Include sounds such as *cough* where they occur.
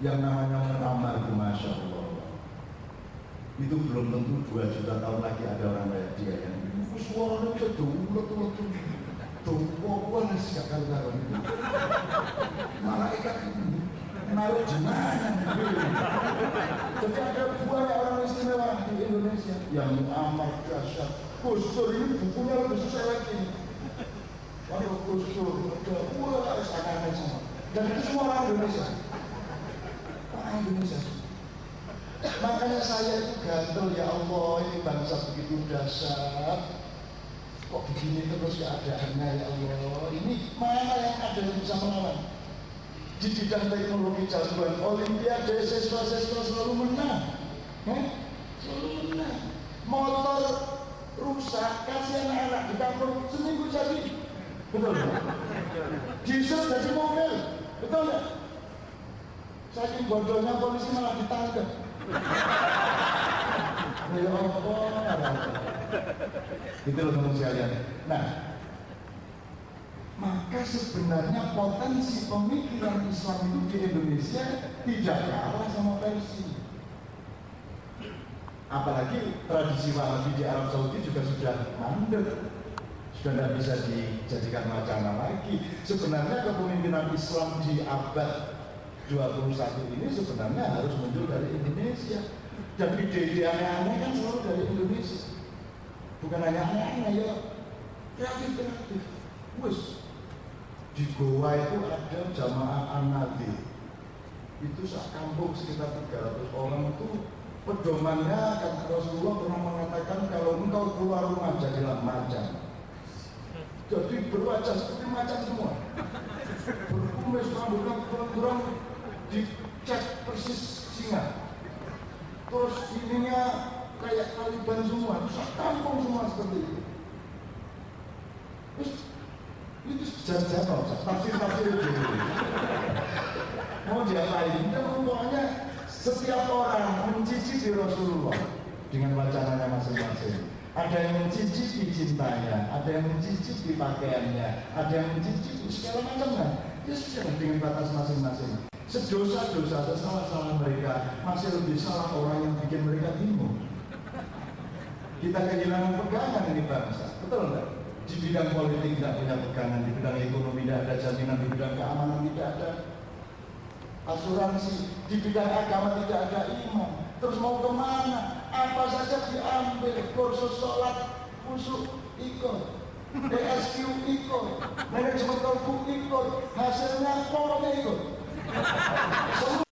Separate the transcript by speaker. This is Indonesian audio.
Speaker 1: yang namanya menamar itu masya Allah. Itu belum tentu dua juta tahun lagi ada orang kayak dia yang suaranya bisa tuh tuh tuh sih kali kali. Malaikat naruh jenazah jadi ada banyak orang istimewa di Indonesia. Yang amat dahsyat. Kusur ini bukunya lebih susah lagi. Waduh kusur wah sangat semua dan itu semua orang Indonesia Indonesia makanya saya itu gantel ya Allah ini bangsa begitu dahsyat. Kok begini terus keadaannya ya Allah? Ini mana yang ada yang bisa melawan? Di bidang teknologi jagoan olimpiade siswa-siswa selalu menang. Eh? selalu menang. Motor rusak kasih anak-anak di kampung seminggu jadi. Betul diesel jadi mobil. Betul nggak saking bodohnya polisi malah ditangkap *laughs* ya Allah itu loh teman sekalian nah maka sebenarnya potensi pemikiran Islam itu di Indonesia tidak kalah sama Persia. Apalagi tradisi Wahabi di Arab Saudi juga sudah mandek, sudah tidak bisa dijadikan wacana lagi. Sebenarnya kepemimpinan Islam di abad 21 ini sebenarnya harus muncul dari Indonesia. Dan ide-ide aneh-aneh kan selalu dari Indonesia. Bukan hanya aneh-aneh ya, kreatif-kreatif. Wis, di Goa itu ada jamaah an-nabi itu sak kampung sekitar 300 orang itu pedomannya kata Rasulullah pernah mengatakan kalau engkau keluar rumah jadilah macan jadi berwajah seperti macan semua berkumis rambutnya kurang-kurang dicek persis singa. Terus ininya kayak Taliban semua sak kampung semua seperti itu. Terus itu jangan tafsir-tafsir itu. Mau diapain? Itu pokoknya setiap orang mencicipi Rasulullah dengan wacananya masing-masing. Ada yang mencicipi cintanya ada yang mencicipi pakaiannya ada yang mencicipi segala macam kan itu sudah dengan batas masing-masing sedosa-dosa salah-salah mereka masih lebih salah orang yang bikin mereka bingung. Kita kehilangan pegangan ini bangsa. Betul nggak? Di bidang politik tidak punya pegangan, di bidang ekonomi tidak ada jaminan, di bidang keamanan tidak ada. Asuransi, di bidang agama tidak ada iman. Terus mau ke mana? Apa saja diambil, kursus sholat, khusus ikut, PSQ ikut, manajemen kalbu ikut, hasilnya pokoknya ikut. ハハハハ!